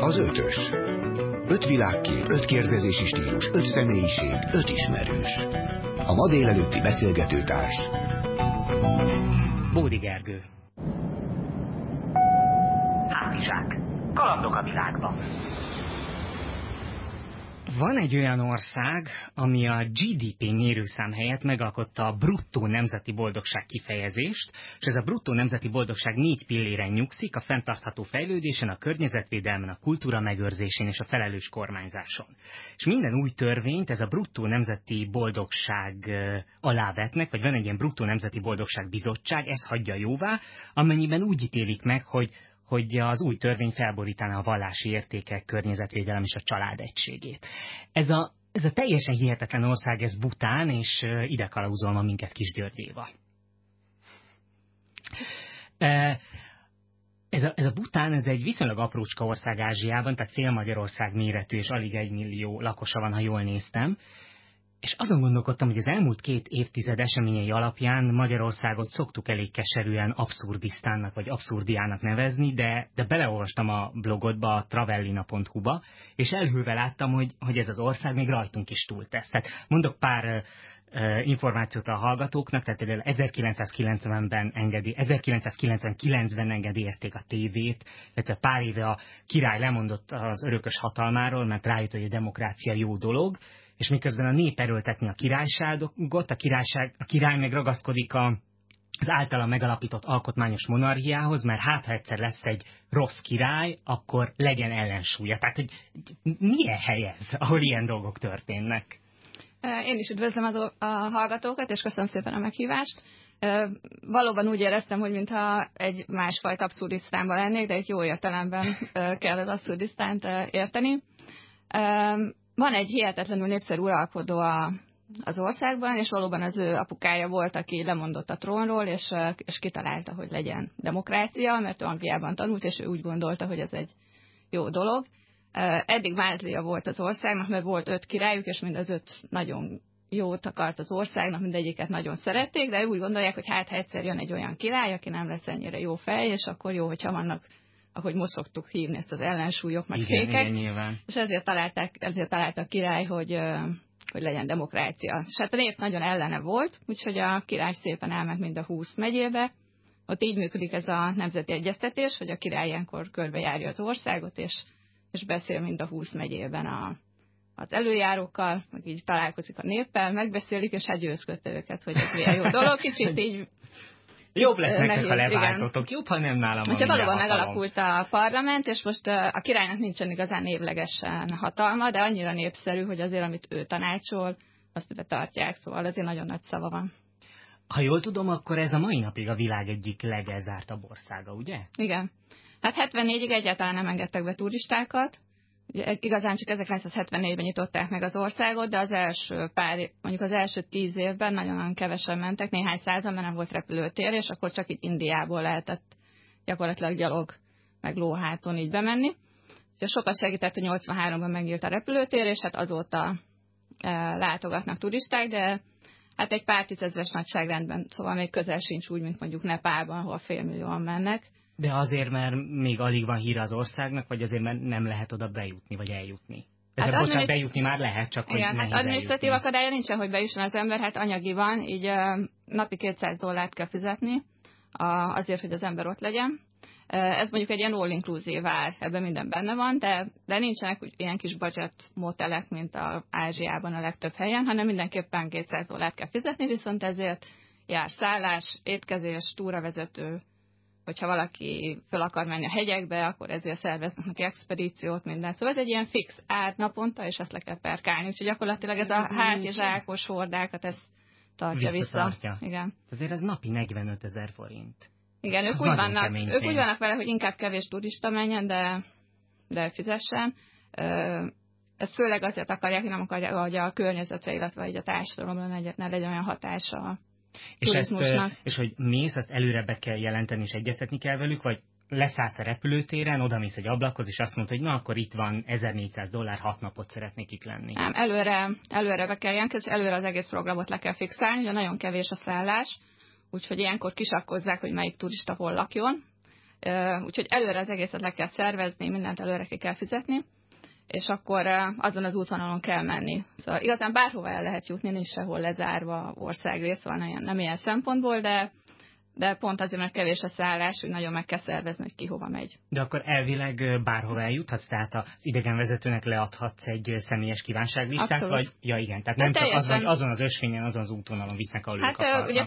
Az ötös. Öt világkép, öt kérdezési stílus, öt személyiség, öt ismerős. A ma délelőtti beszélgetőtárs. Bódi Gergő. Hátizsák. Kalandok a világban. Van egy olyan ország, ami a GDP mérőszám helyett megalkotta a bruttó nemzeti boldogság kifejezést, és ez a bruttó nemzeti boldogság négy pilléren nyugszik, a fenntartható fejlődésen, a környezetvédelmen, a kultúra megőrzésén és a felelős kormányzáson. És minden új törvényt ez a bruttó nemzeti boldogság alá vetnek, vagy van egy ilyen bruttó nemzeti boldogság bizottság, ez hagyja jóvá, amennyiben úgy ítélik meg, hogy hogy az új törvény felborítaná a vallási értékek, környezetvédelem és a család egységét. Ez a, ez a teljesen hihetetlen ország, ez Bután, és ide kalauzol minket Kis Györgyéva. Ez a, ez a Bután, ez egy viszonylag aprócska ország Ázsiában, tehát fél Magyarország méretű, és alig egy millió lakosa van, ha jól néztem, és azon gondolkodtam, hogy az elmúlt két évtized eseményei alapján Magyarországot szoktuk elég keserűen abszurdisztánnak vagy abszurdiának nevezni, de, de beleolvastam a blogodba, a travellina.hu-ba, és elhőve láttam, hogy, hogy ez az ország még rajtunk is túltesz. Tehát mondok pár információt a hallgatóknak, tehát például 1990-ben engedi, 1999-ben engedélyezték a tévét, illetve pár éve a király lemondott az örökös hatalmáról, mert rájött, hogy a demokrácia jó dolog, és miközben a nép erőltetni a királyságot, a, királyság, a király meg ragaszkodik a, az általa megalapított alkotmányos monarchiához, mert hát ha egyszer lesz egy rossz király, akkor legyen ellensúlya. Tehát, hogy milyen hely ez, ahol ilyen dolgok történnek? Én is üdvözlöm az, a hallgatókat, és köszönöm szépen a meghívást. Valóban úgy éreztem, hogy mintha egy másfajta abszurdisztánban lennék, de egy jó értelemben kell az abszurdisztánt érteni. Van egy hihetetlenül népszerű uralkodó a, az országban, és valóban az ő apukája volt, aki lemondott a trónról, és, és kitalálta, hogy legyen demokrácia, mert ő Angliában tanult, és ő úgy gondolta, hogy ez egy jó dolog. Eddig vázlia volt az országnak, mert volt öt királyuk, és mind az öt nagyon jót akart az országnak, mindegyiket nagyon szerették, de úgy gondolják, hogy hát ha egyszer jön egy olyan király, aki nem lesz ennyire jó fej, és akkor jó, hogyha vannak ahogy most szoktuk hívni ezt az ellensúlyok, meg igen, fékek. Igen. És ezért találták, ezért találta a király, hogy, hogy legyen demokrácia. És hát a nép nagyon ellene volt, úgyhogy a király szépen elment mind a 20 megyébe. Ott így működik ez a nemzeti egyeztetés, hogy a király ilyenkor körbejárja az országot, és, és beszél mind a 20 megyében a, az előjárókkal, meg így találkozik a néppel, megbeszélik, és hát győzködte őket, hogy ez milyen jó dolog. Kicsit így Jobb lesz nektek, ha leváltotok, jobb, ha nem nálam Hogyha valóban megalakult a parlament, és most a királynak nincsen igazán névlegesen hatalma, de annyira népszerű, hogy azért, amit ő tanácsol, azt betartják, szóval azért nagyon nagy szava van. Ha jól tudom, akkor ez a mai napig a világ egyik legelzártabb országa, ugye? Igen. Hát 74-ig egyáltalán nem engedtek be turistákat, igazán csak 1974-ben nyitották meg az országot, de az első pár, mondjuk az első tíz évben nagyon kevesen mentek, néhány százan, mert nem volt repülőtér, és akkor csak itt Indiából lehetett gyakorlatilag gyalog, meg lóháton így bemenni. És sokat segített, hogy 83-ban megnyílt a repülőtér, és hát azóta e, látogatnak turisták, de hát egy pár tízezres nagyságrendben, szóval még közel sincs úgy, mint mondjuk Nepálban, ahol félmillióan mennek. De azért, mert még alig van hír az országnak, vagy azért, mert nem lehet oda bejutni, vagy eljutni? Hát bocsánat, adminisz... bejutni már lehet, csak Igen, hogy hát adminisztratív akadálya nincsen, hogy bejusson az ember, hát anyagi van, így uh, napi 200 dollárt kell fizetni uh, azért, hogy az ember ott legyen. Ez mondjuk egy ilyen all-inclusive ár, ebben minden benne van, de, de nincsenek ilyen kis budget motelek, mint a Ázsiában a legtöbb helyen, hanem mindenképpen 200 dollárt kell fizetni, viszont ezért jár szállás, étkezés, túravezető, hogyha valaki fel akar menni a hegyekbe, akkor ezért szerveznek neki expedíciót, minden. Szóval ez egy ilyen fix ár naponta, és ezt le kell perkálni. Úgyhogy gyakorlatilag ez a hátizsákos hordákat, ez tartja vissza. Igen. Azért ez napi 45 ezer forint. Igen, ők úgy, vannak, ők úgy vannak vele, hogy inkább kevés turista menjen, de, de fizessen. Ezt főleg azért akarják, hogy nem akarják, hogy a környezetre, illetve a társadalomra ne legyen olyan hatása és, ezt, és hogy mész, azt előre be kell jelenteni, és egyeztetni kell velük, vagy leszállsz a repülőtéren, oda mész egy ablakhoz, és azt mondod, hogy na, akkor itt van 1400 dollár, hat napot szeretnék itt lenni. Nem, előre, előre be kell jelentkezni, és előre az egész programot le kell fixálni, ugye nagyon kevés a szállás, úgyhogy ilyenkor kisakkozzák, hogy melyik turista hol lakjon. Úgyhogy előre az egészet le kell szervezni, mindent előre ki kell fizetni, és akkor azon az útvonalon kell menni. Szóval igazán bárhova el lehet jutni, nincs sehol lezárva országrész, van ilyen, nem ilyen szempontból, de de pont azért, mert kevés a szállás, hogy nagyon meg kell szervezni, hogy ki hova megy. De akkor elvileg bárhova eljuthatsz, tehát az idegenvezetőnek leadhatsz egy személyes kívánságlistát, Abszolút. vagy ja igen, tehát nem csak az, hogy azon az ösvényen, azon az útvonalon visznek, ahol hát, ők ugye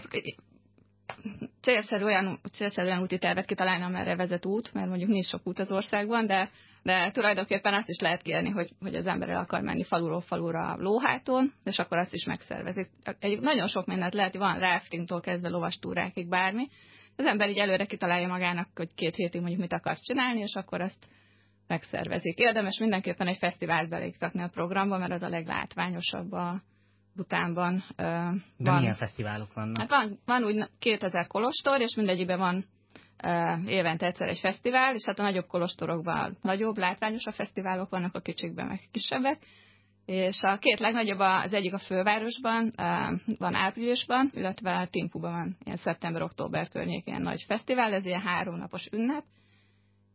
célszerű olyan, célszerű olyan úti tervet kitalálni, amerre vezet út, mert mondjuk nincs sok út az országban, de, de tulajdonképpen azt is lehet kérni, hogy, hogy az ember el akar menni faluról falura lóháton, és akkor azt is megszervezik. Egy, nagyon sok mindent lehet, van raftingtól kezdve lovastúrákig bármi. Az ember így előre kitalálja magának, hogy két hétig mondjuk mit akar csinálni, és akkor azt megszervezik. Érdemes mindenképpen egy fesztivált beléptetni a programba, mert az a leglátványosabb a, Butánban uh, De van. milyen fesztiválok vannak? Hát van, van úgy 2000 kolostor, és mindegyikben van évente egyszer egy fesztivál, és hát a nagyobb kolostorokban nagyobb, látványosabb fesztiválok vannak, a kicsikben meg kisebbek. És a két legnagyobb az egyik a fővárosban, van áprilisban, illetve Timpuban van ilyen szeptember-október környékén nagy fesztivál, ez ilyen háromnapos ünnep,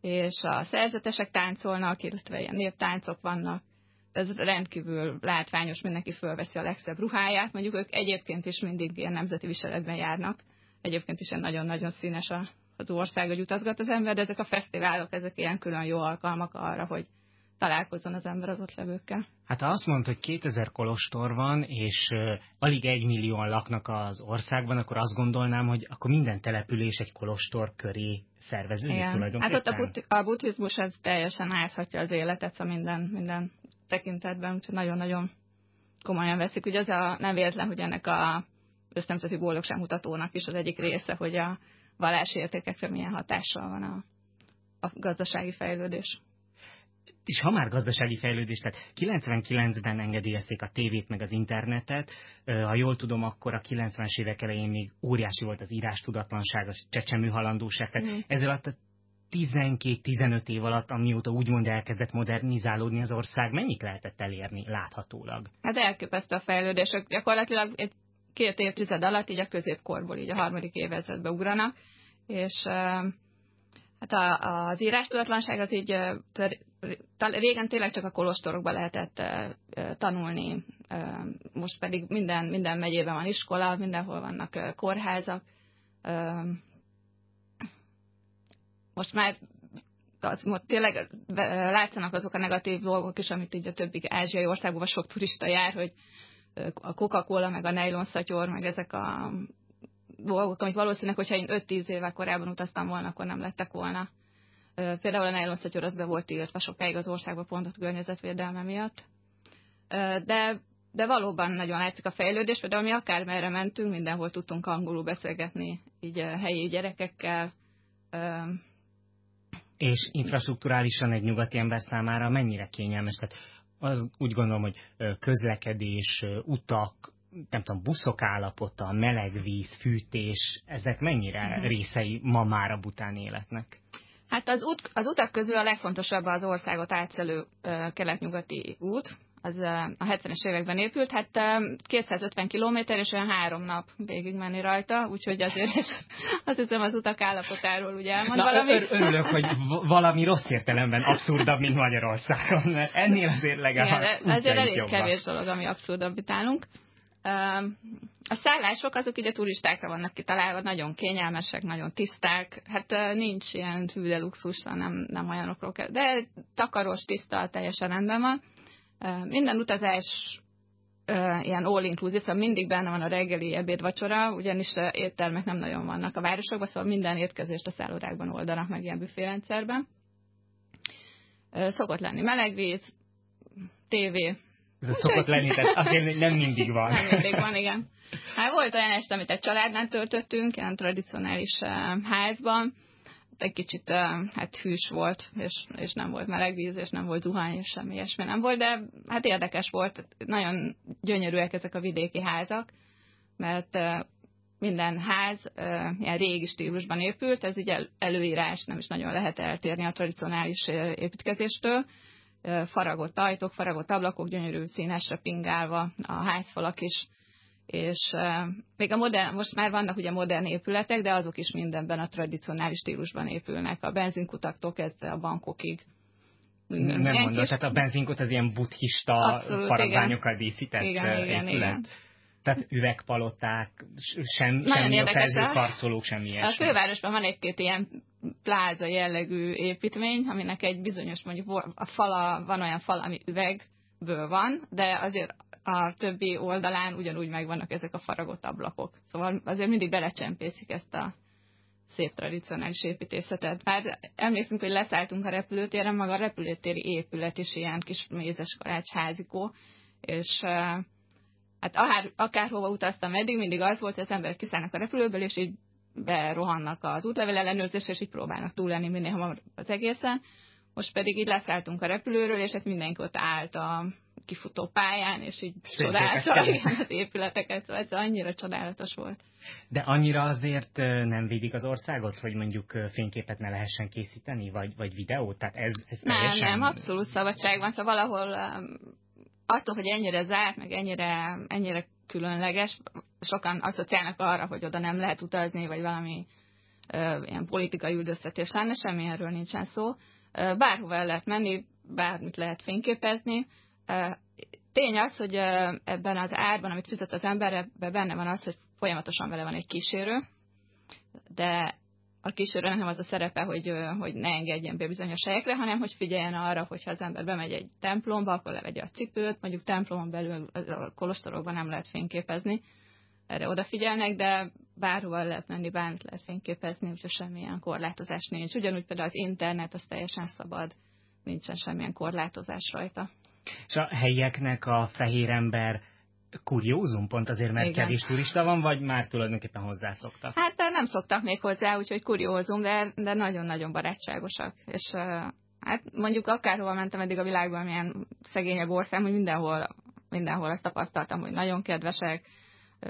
és a szerzetesek táncolnak, illetve ilyen néptáncok vannak, ez rendkívül látványos, mindenki fölveszi a legszebb ruháját. Mondjuk ők egyébként is mindig ilyen nemzeti viseletben járnak. Egyébként is nagyon-nagyon színes a, az ország, hogy utazgat az ember, de ezek a fesztiválok, ezek ilyen külön jó alkalmak arra, hogy találkozzon az ember az ott levőkkel. Hát ha azt mondta, hogy 2000 kolostor van, és uh, alig egy millióan laknak az országban, akkor azt gondolnám, hogy akkor minden település egy kolostor köré szerveződik Igen. tulajdonképpen. Hát ott a, but- a buddhizmus ez teljesen áthatja az életet, szóval minden, minden tekintetben, úgyhogy nagyon-nagyon komolyan veszik. Ugye az a, nem véletlen, hogy ennek a ösztemzeti boldogságmutatónak is az egyik része, hogy a vallási értékekre milyen hatással van a, a gazdasági fejlődés. És ha már gazdasági fejlődés, tehát 99-ben engedélyezték a tévét meg az internetet, ha jól tudom, akkor a 90-es évek elején még óriási volt az írás tudatlanság, a csecsemő halandóság, tehát mm. ezzel a 12-15 év alatt, amióta úgymond elkezdett modernizálódni az ország, mennyit lehetett elérni láthatólag? Hát elképesztő a fejlődések. Gyakorlatilag egy két évtized alatt így a középkorból, így a harmadik évezredbe ugranak, és hát a, az írástudatlanság az így régen tényleg csak a kolostorokban lehetett tanulni, most pedig minden, minden megyében van iskola, mindenhol vannak kórházak, most már az, most tényleg látszanak azok a negatív dolgok is, amit így a többi ázsiai országban sok turista jár, hogy a Coca-Cola, meg a nylon szatyor, meg ezek a dolgok, amik valószínűleg, hogyha én 5-10 éve korábban utaztam volna, akkor nem lettek volna. Például a nylon szatyor az be volt tiltva sokáig az országban pont a környezetvédelme miatt. De, de valóban nagyon látszik a fejlődés, például mi akármerre mentünk, mindenhol tudtunk angolul beszélgetni, így helyi gyerekekkel, és infrastruktúrálisan egy nyugati ember számára mennyire kényelmes. Tehát az úgy gondolom, hogy közlekedés, utak, nem tudom, buszok állapota, meleg víz, fűtés, ezek mennyire uh-huh. részei ma már a bután életnek? Hát az, út, az utak közül a legfontosabb az országot átszelő kelet-nyugati út, az a 70-es években épült, hát 250 kilométer és olyan három nap végigmenni rajta, úgyhogy azért is azt hiszem az utak állapotáról ugye elmond Na, valami. Ör- örülök, hogy valami rossz értelemben abszurdabb, mint Magyarországon, mert ennél azért legalább Igen, Ezért elég jobban. kevés dolog, ami abszurdabb itt állunk. A szállások azok ugye turistákra vannak kitalálva, nagyon kényelmesek, nagyon tiszták, hát nincs ilyen hű de luxus, nem, nem olyanokról kell, de takaros, tiszta, teljesen rendben van minden utazás ilyen all-inclusive, szóval mindig benne van a reggeli, ebéd, vacsora, ugyanis éttermek nem nagyon vannak a városokban, szóval minden étkezést a szállodákban oldanak meg ilyen büférendszerben. Szokott lenni melegvíz, tévé. Ez szokott lenni, tehát azért nem mindig van. Nem mindig van, igen. Hát volt olyan este, amit egy családnál töltöttünk, ilyen tradicionális házban, egy kicsit hát hűs volt, és, és nem volt meleg víz, és nem volt zuhany, és semmi ilyesmi nem volt, de hát érdekes volt, nagyon gyönyörűek ezek a vidéki házak, mert minden ház ilyen régi stílusban épült, ez így előírás, nem is nagyon lehet eltérni a tradicionális építkezéstől. Faragott ajtók, faragott ablakok, gyönyörű színesre pingálva, a házfalak is és még a modern, most már vannak ugye modern épületek, de azok is mindenben a tradicionális stílusban épülnek, a benzinkutaktól kezdve a bankokig. Nem mondod, tehát a benzinkut az ilyen buddhista faragványokkal díszített igen, igen, igen. Tehát üvegpaloták, sem, semmi a felzőkarcolók, semmi ilyesmi. A fővárosban van egy-két ilyen pláza jellegű építmény, aminek egy bizonyos, mondjuk a fala, van olyan fal, ami üvegből van, de azért a többi oldalán ugyanúgy megvannak ezek a faragott ablakok. Szóval azért mindig belecsempészik ezt a szép tradicionális építészetet. Már emlékszünk, hogy leszálltunk a repülőtéren, maga a repülőtéri épület is ilyen kis mézes házikó, és hát akár, akárhova utaztam eddig, mindig az volt, hogy az emberek kiszállnak a repülőből, és így berohannak az útlevél ellenőrzésre, és így próbálnak túlélni minél hamarabb az egészen. Most pedig így leszálltunk a repülőről, és hát mindenki ott állt a kifutó pályán, és így csodálta az épületeket, szóval ez annyira csodálatos volt. De annyira azért nem védik az országot, hogy mondjuk fényképet ne lehessen készíteni, vagy, vagy videót? Tehát ez, ez nem, teljesen... nem, abszolút szabadság van, szóval valahol attól, hogy ennyire zárt, meg ennyire, ennyire különleges, sokan asszociálnak arra, hogy oda nem lehet utazni, vagy valami ö, ilyen politikai üldöztetés lenne, semmi erről nincsen szó. Bárhova el lehet menni, bármit lehet fényképezni. Tény az, hogy ebben az árban, amit fizet az ember, ebben benne van az, hogy folyamatosan vele van egy kísérő, de a kísérőnek nem az a szerepe, hogy, hogy ne engedjen be bizonyos helyekre, hanem hogy figyeljen arra, hogyha az ember bemegy egy templomba, akkor levegye a cipőt, mondjuk templomon belül a kolostorokban nem lehet fényképezni, erre odafigyelnek, de bárhova lehet menni, bármit lehet fényképezni, úgyhogy semmilyen korlátozás nincs. Ugyanúgy például az internet, az teljesen szabad, nincsen semmilyen korlátozás rajta. És a helyieknek a fehér ember kuriózum pont azért, mert Igen. kevés turista van, vagy már tulajdonképpen hozzászoktak? Hát nem szoktak még hozzá, úgyhogy kuriózum, de, de nagyon-nagyon barátságosak. És hát mondjuk akárhova mentem eddig a világban, milyen szegényebb ország, hogy mindenhol, mindenhol ezt tapasztaltam, hogy nagyon kedvesek,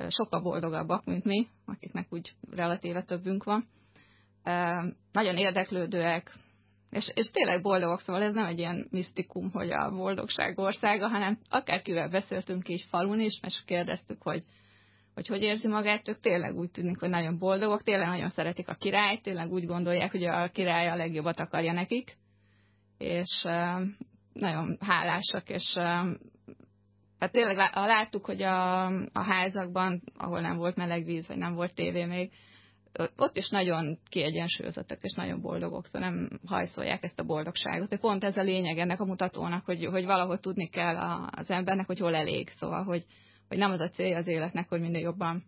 sokkal boldogabbak, mint mi, akiknek úgy relatíve többünk van. Nagyon érdeklődőek, és, és tényleg boldogok, szóval ez nem egy ilyen misztikum, hogy a boldogság országa, hanem akárkivel beszéltünk is falun is, és kérdeztük, hogy, hogy hogy érzi magát, ők tényleg úgy tűnik, hogy nagyon boldogok, tényleg nagyon szeretik a királyt, tényleg úgy gondolják, hogy a király a legjobbat akarja nekik, és nagyon hálásak, és hát tényleg láttuk, hogy a, a házakban, ahol nem volt meleg víz, vagy nem volt tévé még, ott is nagyon kiegyensúlyozottak és nagyon boldogok, szóval nem hajszolják ezt a boldogságot. De pont ez a lényeg ennek a mutatónak, hogy, hogy valahogy tudni kell az embernek, hogy hol elég. Szóval, hogy, hogy nem az a célja az életnek, hogy minél jobban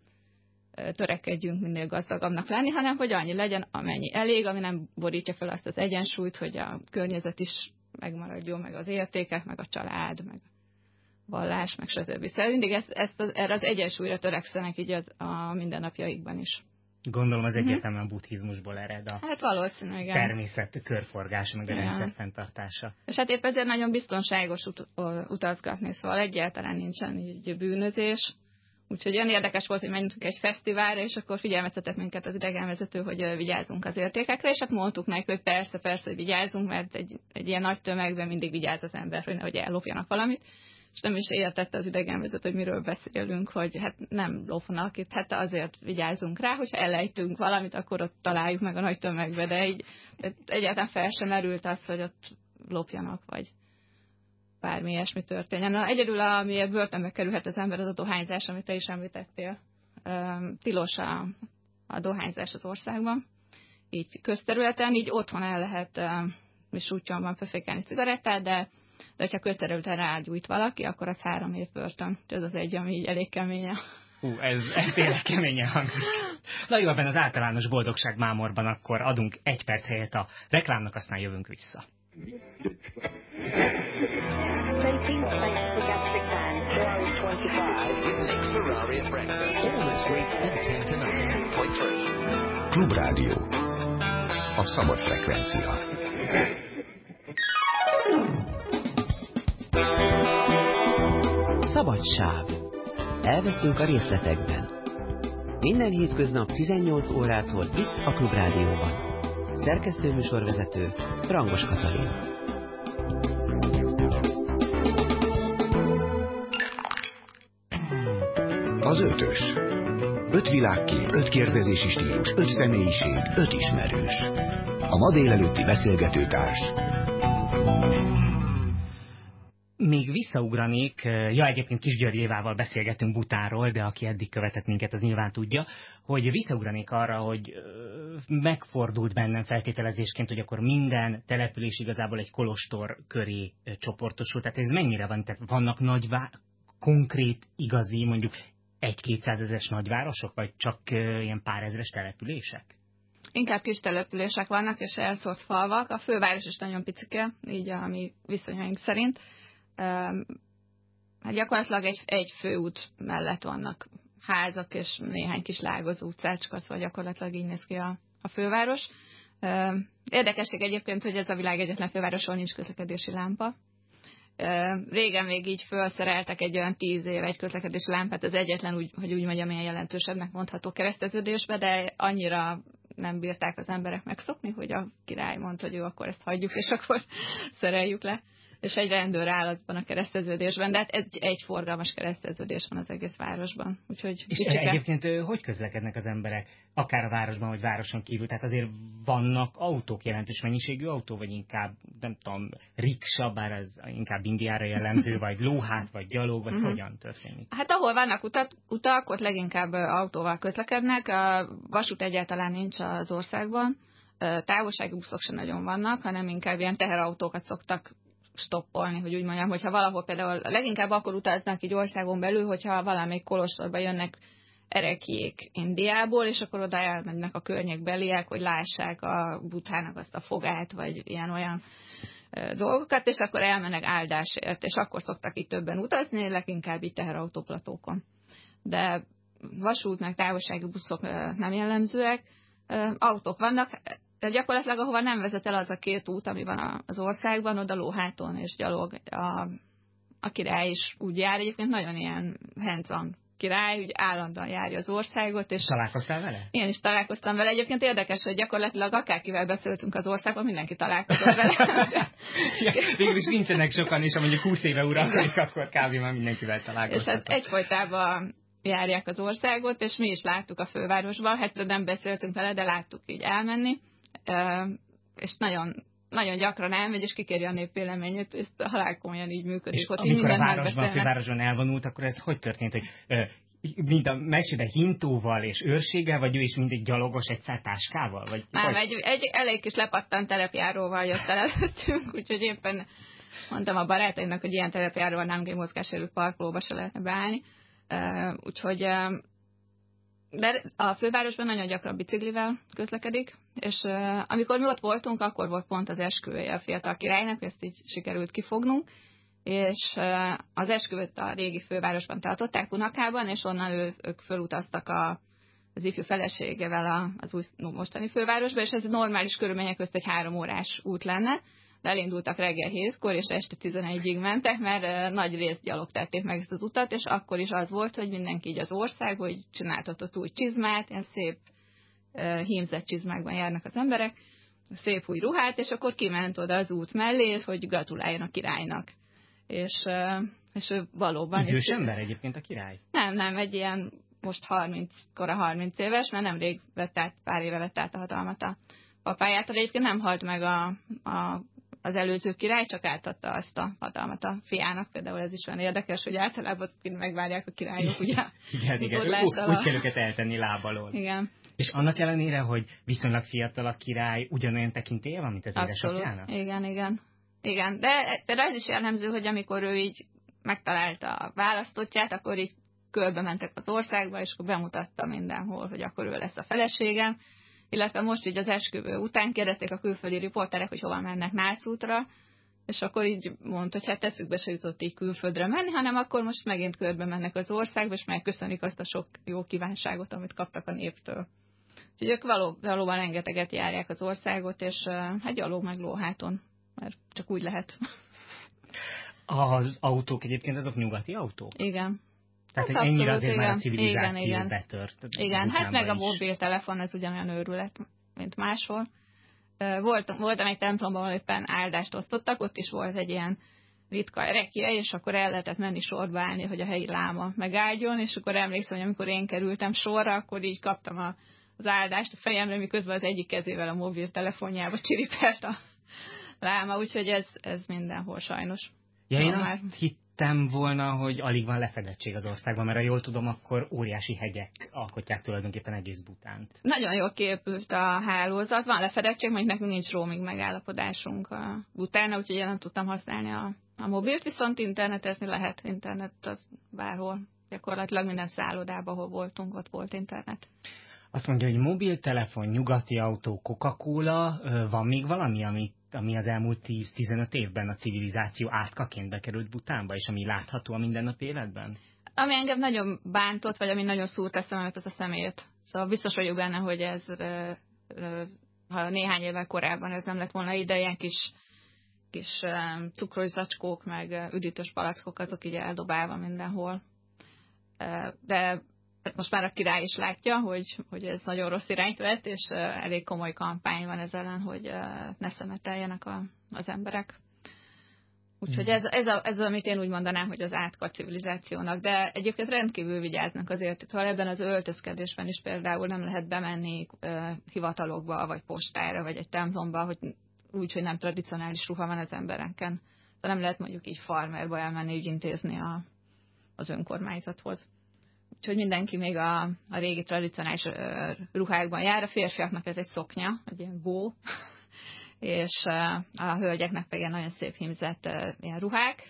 törekedjünk minél gazdagabbnak lenni, hanem hogy annyi legyen, amennyi elég, ami nem borítja fel azt az egyensúlyt, hogy a környezet is megmaradjon, meg az értékek, meg a család, meg vallás, meg stb. Szóval mindig ezt, ezt az, erre az egyensúlyra törekszenek így az, a mindennapjaikban is. Gondolom az mhm. egyértelműen buddhizmusból ered a hát valószínű, igen. természet körforgása, meg a igen. rendszer fenntartása. És hát épp ezért nagyon biztonságos ut- utazgatni, szóval egyáltalán nincsen így bűnözés. Úgyhogy olyan érdekes volt, hogy mentünk egy fesztiválra, és akkor figyelmeztetett minket az idegenvezető, hogy vigyázzunk az értékekre, és hát mondtuk neki, hogy persze, persze, hogy vigyázzunk, mert egy, egy ilyen nagy tömegben mindig vigyáz az ember, hogy nehogy ellopjanak valamit és nem is értette az idegenvezető, hogy miről beszélünk, hogy hát nem lopnak itt, hát azért vigyázzunk rá, hogyha elejtünk valamit, akkor ott találjuk meg a nagy tömegbe, de így egyáltalán fel sem merült az, hogy ott lopjanak, vagy bármi ilyesmi történjen. Na, egyedül, amiért börtönbe kerülhet az ember, az a dohányzás, amit te is említettél. Tilos a, a dohányzás az országban, így közterületen, így otthon el lehet, és útjon van fefékelni cigarettát, de de ha közterületen rágyújt valaki, akkor az három év börtön. Ez az egy, ami így elég keménye. Hú, ez, ez tényleg keményen hangzik. Na jó, ebben az általános boldogság mámorban akkor adunk egy perc helyet a reklámnak, aztán jövünk vissza. Klubrádió. A szabad frekvencia. Szabadság. Elveszünk a részletekben. Minden hétköznap 18 órától itt a Klubrádióban. Szerkesztő műsorvezető Rangos Katalin. Az ötös. Öt világkép, öt kérdezési stílus, öt személyiség, öt ismerős. A ma délelőtti beszélgetőtárs még visszaugranék, ja egyébként Kis György Évával beszélgetünk Butánról, de aki eddig követett minket, az nyilván tudja, hogy visszaugranék arra, hogy megfordult bennem feltételezésként, hogy akkor minden település igazából egy kolostor köré csoportosul. Tehát ez mennyire van? Tehát vannak nagy, konkrét, igazi, mondjuk egy-kétszázezeres nagyvárosok, vagy csak ilyen pár ezres települések? Inkább kis települések vannak, és elszórt falvak. A főváros is nagyon picike, így a mi viszonyaink szerint hát gyakorlatilag egy, egy főút mellett vannak házak és néhány kis lágozó utcácska, szóval gyakorlatilag így néz ki a, a főváros. Érdekesség egyébként, hogy ez a világ egyetlen fővároson nincs közlekedési lámpa. Régen még így felszereltek egy olyan tíz éve egy közlekedési lámpát, az egyetlen, úgy, hogy úgy mondjam, ilyen jelentősebbnek mondható kereszteződésbe, de annyira nem bírták az emberek megszokni, hogy a király mondta, hogy jó, akkor ezt hagyjuk, és akkor szereljük le és egy rendőr áll azban a kereszteződésben, de hát egy, egy forgalmas kereszteződés van az egész városban. Úgyhogy és kicsike... egyébként hogy közlekednek az emberek, akár a városban, vagy városon kívül? Tehát azért vannak autók, jelentős mennyiségű autó, vagy inkább, nem tudom, riksa, bár ez inkább Indiára jellemző, vagy lóhát, vagy gyalog, vagy uh-huh. hogyan történik? Hát ahol vannak utat, utak, ott leginkább autóval közlekednek. A vasút egyáltalán nincs az országban távolsági buszok sem nagyon vannak, hanem inkább ilyen teherautókat szoktak stoppolni, hogy úgy mondjam, hogyha valahol például leginkább akkor utaznak egy országon belül, hogyha valamelyik kolostorba jönnek erekiék Indiából, és akkor oda elmennek a környékbeliek, hogy lássák a butának azt a fogát, vagy ilyen-olyan dolgokat, és akkor elmennek áldásért, és akkor szoktak itt többen utazni, leginkább itt teherautóplatókon. De vasút, meg távolsági buszok nem jellemzőek, autók vannak, tehát gyakorlatilag ahova nem vezet el az a két út, ami van az országban, oda lóháton és gyalog a, a király is úgy jár. Egyébként nagyon ilyen hands király, úgy állandóan járja az országot. És Találkoztál vele? Én is találkoztam vele. Egyébként érdekes, hogy gyakorlatilag akárkivel beszéltünk az országban, mindenki találkozott vele. ja, végül is nincsenek sokan, és ha mondjuk 20 éve uralkodik, akkor kb. már mindenkivel találkoztak. És hát egyfolytában járják az országot, és mi is láttuk a fővárosban, hát nem beszéltünk vele, de láttuk így elmenni és nagyon nagyon gyakran elmegy, és kikéri a nép véleményét, és halál komolyan így működik. És ott amikor a városban, a fővárosban elvonult, akkor ez hogy történt, hogy mint a mesébe hintóval és őrséggel, vagy ő is mindig gyalogos egy táskával? Vagy Nem, egy, egy elég kis lepattan terepjáróval jött el előttünk, úgyhogy éppen mondtam a barátaimnak, hogy ilyen terepjáróval nem mozgásérő parkolóba se lehetne beállni. Uh, úgyhogy uh, de a fővárosban nagyon gyakran biciklivel közlekedik, és uh, amikor mi ott voltunk, akkor volt pont az esküvője a fiatal királynak, ezt így sikerült kifognunk, és uh, az esküvőt a régi fővárosban tartották, Punakában, és onnan ő, ők fölutaztak a, az ifjú feleségevel a, az új mostani fővárosba, és ez normális körülmények közt egy három órás út lenne, de elindultak reggel hétkor, és este 11-ig mentek, mert nagy részt gyalog tették meg ezt az utat, és akkor is az volt, hogy mindenki így az ország, hogy csináltatott új csizmát, ilyen szép hímzett csizmákban járnak az emberek, szép új ruhát, és akkor kiment oda az út mellé, hogy gratuláljon a királynak. És, és ő valóban... Idős ember egyébként a király? Nem, nem, egy ilyen most 30, kora 30 éves, mert nemrég vett át, pár éve vett át a hatalmat a papájától. Egyébként nem halt meg a, a az előző király csak átadta azt a hatalmat a fiának, például ez is olyan érdekes, hogy általában megvárják a királyok, ugye igen, igen. Úgy, úgy kell őket eltenni lábalól. Igen. És annak ellenére, hogy viszonylag fiatal a király, ugyanolyan tekintélye van, mint az édesapjának? Igen, igen. Igen, de például ez is jellemző, hogy amikor ő így megtalálta a választottját, akkor így körbe mentek az országba, és akkor bemutatta mindenhol, hogy akkor ő lesz a feleségem, illetve most így az esküvő után kérdezték a külföldi riporterek, hogy hova mennek Nászútra, és akkor így mondta, hogy hát eszükbe se jutott így külföldre menni, hanem akkor most megint körbe mennek az országba, és megköszönik azt a sok jó kívánságot, amit kaptak a néptől. Úgyhogy ők való, valóban rengeteget járják az országot, és hát gyalog meg lóháton, mert csak úgy lehet. Az autók egyébként azok nyugati autók? Igen. Tehát hát ennyire azért igen, már a civilizáció igen, igen. betört. Igen, hát meg is. a mobiltelefon ez ugyanolyan őrület, mint máshol. Volt, voltam egy templomban, ahol éppen áldást osztottak, ott is volt egy ilyen ritka rekie, és akkor el lehetett menni sorba állni, hogy a helyi láma megálljon, és akkor emlékszem, hogy amikor én kerültem sorra, akkor így kaptam a, az áldást a fejemre, miközben az egyik kezével a mobiltelefonjába csiripelt a láma, úgyhogy ez, ez mindenhol sajnos. Ja, én azt hittem volna, hogy alig van lefedettség az országban, mert ha jól tudom, akkor óriási hegyek alkotják tulajdonképpen egész Butánt. Nagyon jól képült a hálózat, van lefedettség, majd nekünk nincs roaming megállapodásunk a Butánra, úgyhogy én nem tudtam használni a, a mobilt, viszont internetezni lehet, internet az bárhol, gyakorlatilag minden szállodában, ahol voltunk, ott volt internet. Azt mondja, hogy mobiltelefon, nyugati autó, Coca-Cola, van még valami, amit ami az elmúlt 10-15 évben a civilizáció átkaként bekerült Butánba, és ami látható a mindennapi életben? Ami engem nagyon bántott, vagy ami nagyon szúrt a szememet, az a szemét. Szóval biztos vagyok benne, hogy ez, ha néhány évvel korábban ez nem lett volna ide, ilyen kis, kis cukros zacskók, meg üdítős palackok, azok így eldobálva mindenhol. De most már a király is látja, hogy, hogy ez nagyon rossz irányt vett, és elég komoly kampány van ez ellen, hogy ne szemeteljenek a, az emberek. Úgyhogy mm. ez, ez, a, ez, amit én úgy mondanám, hogy az átkat civilizációnak, de egyébként rendkívül vigyáznak azért, hogy ebben az öltözkedésben is például nem lehet bemenni uh, hivatalokba, vagy postára, vagy egy templomba, hogy úgy, hogy nem tradicionális ruha van az embereken. De nem lehet mondjuk így farmerba elmenni, ügyintézni a, az önkormányzathoz. Úgyhogy mindenki még a, a régi tradicionális ruhákban jár. A férfiaknak ez egy szoknya, egy ilyen gó, és a hölgyeknek pedig ilyen nagyon szép hímzett ilyen ruhák.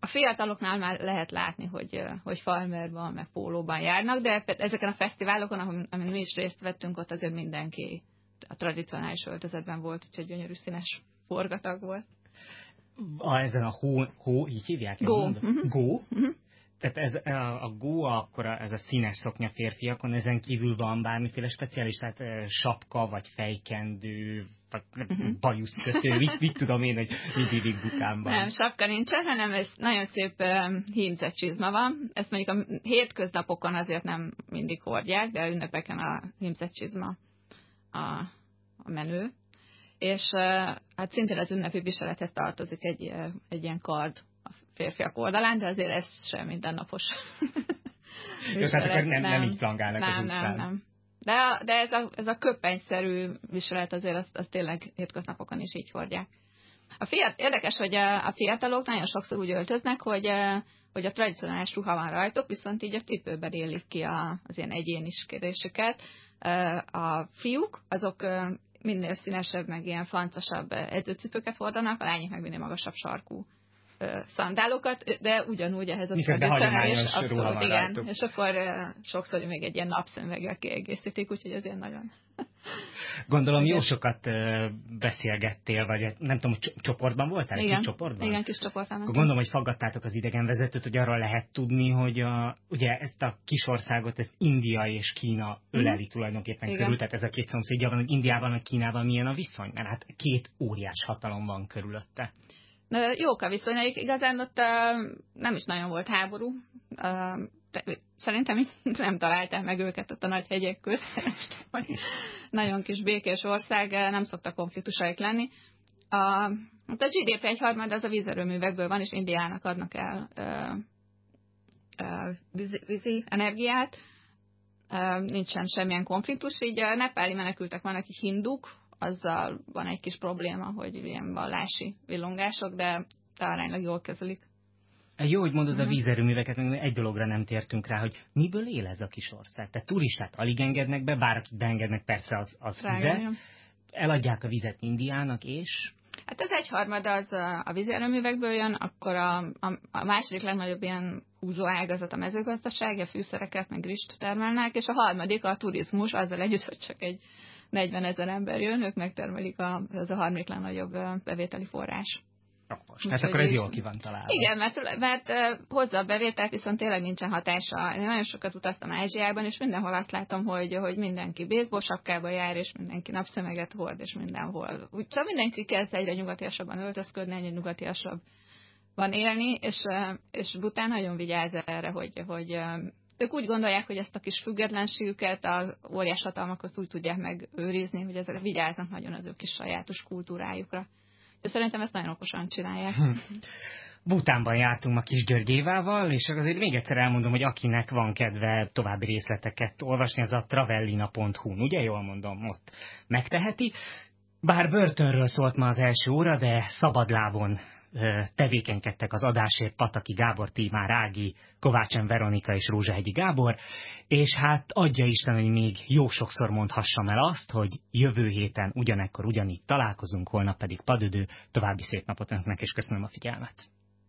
A fiataloknál már lehet látni, hogy, hogy farmerban, meg pólóban járnak, de ezeken a fesztiválokon, amin, mi is részt vettünk, ott azért mindenki a tradicionális öltözetben volt, úgyhogy gyönyörű színes forgatag volt. A, ezen a hó, hó így hívják? Go. Uh-huh. Go? Uh-huh tehát ez a, a góa, akkor ez a színes szoknya férfiakon, ezen kívül van bármiféle speciális, tehát sapka, vagy fejkendő, vagy uh-huh. bajuszkötő, mit, mit tudom én, hogy mit ívik butánban. Nem, sapka nincsen, hanem ez nagyon szép uh, hímzett csizma van. Ezt mondjuk a hétköznapokon azért nem mindig hordják, de ünnepeken a hímzett csizma a, a menő. És uh, hát szintén az ünnepi viselethez tartozik egy, egy ilyen kard férfiak oldalán, de azért ez sem mindennapos. Jó, tehát akkor nem, nem, nem így flangálnak nem, az utcán. Nem, nem, De, de ez, a, ez a köpenyszerű viselet azért az, az tényleg hétköznapokon is így hordják. A fiat, érdekes, hogy a, a fiatalok nagyon sokszor úgy öltöznek, hogy, hogy a tradicionális ruha van rajtuk, viszont így a cipőben élik ki a, az ilyen egyéniskedésüket. A fiúk, azok minél színesebb, meg ilyen flancosabb edzőcipőket hordanak, a lányok meg minél magasabb sarkú szandálokat, de ugyanúgy ehhez a tradicionális abszolút, igen. Rajtuk. És akkor sokszor még egy ilyen napszemveggel kiegészítik, úgyhogy ez nagyon... Gondolom jó sokat beszélgettél, vagy nem tudom, hogy csoportban voltál? Igen, kis csoportban? igen kis csoportban. Akkor gondolom, hogy faggattátok az idegenvezetőt, hogy arra lehet tudni, hogy a, ugye ezt a kisországot, ezt India és Kína mhm. öleli tulajdonképpen igen. körül, tehát ez a két szomszédja van, hogy Indiában, vagy Kínában milyen a viszony, mert hát két óriás hatalom van körülötte. Jók a viszonyaik, igazán ott nem is nagyon volt háború. Szerintem nem találták meg őket ott a nagy hegyek között. nagyon kis békés ország, nem szoktak konfliktusaik lenni. A, hát a GDP egy harmad az a vízerőművekből van, és Indiának adnak el vízi, vízi energiát. Nincsen semmilyen konfliktus, így a nepáli menekültek vannak, akik hinduk, azzal van egy kis probléma, hogy ilyen vallási villongások, de, de aránylag jól kezelik. Jó, hogy mondod a mhm. vízerőműveket, egy dologra nem tértünk rá, hogy miből él ez a kis ország. Tehát turistát alig engednek be, bár akit beengednek, persze az, az fizet. Eladják a vizet Indiának, és... Hát ez egyharmad az a vízerőművekből jön, akkor a, a, a második legnagyobb ilyen húzó ágazat a mezőgazdaság, a fűszereket, meg rist termelnek, és a harmadik a turizmus, azzal együtt, hogy csak egy 40 ezer ember jön, ők megtermelik a, az a harmadik legnagyobb bevételi forrás. Okos. Hát akkor ez jól ki van találva. Igen, mert, mert hozza a bevételt, viszont tényleg nincsen hatása. Én nagyon sokat utaztam Ázsiában, és mindenhol azt látom, hogy, hogy mindenki baseball sapkába jár, és mindenki napszemeget hord, és mindenhol. Úgy, szóval mindenki kezd egyre nyugatiasabban öltözködni, egyre nyugatiasabb van élni, és, és Bután nagyon vigyáz erre, hogy, hogy ők úgy gondolják, hogy ezt a kis függetlenségüket a óriás hatalmakhoz úgy tudják megőrizni, hogy ezzel vigyáznak nagyon az ő kis sajátos kultúrájukra. Szerintem ezt nagyon okosan csinálják. Butánban jártunk ma Kis Györgyévával, és azért még egyszer elmondom, hogy akinek van kedve további részleteket olvasni, az a travellina.hu, ugye jól mondom, ott megteheti. Bár börtönről szólt ma az első óra, de szabadlábon tevékenykedtek az adásért Pataki Gábor, Tímár Ági, Kovácsen Veronika és Rózsahegyi Gábor, és hát adja Isten, hogy még jó sokszor mondhassam el azt, hogy jövő héten ugyanekkor ugyanígy találkozunk, holnap pedig padödő. További szép napot önöknek, és köszönöm a figyelmet.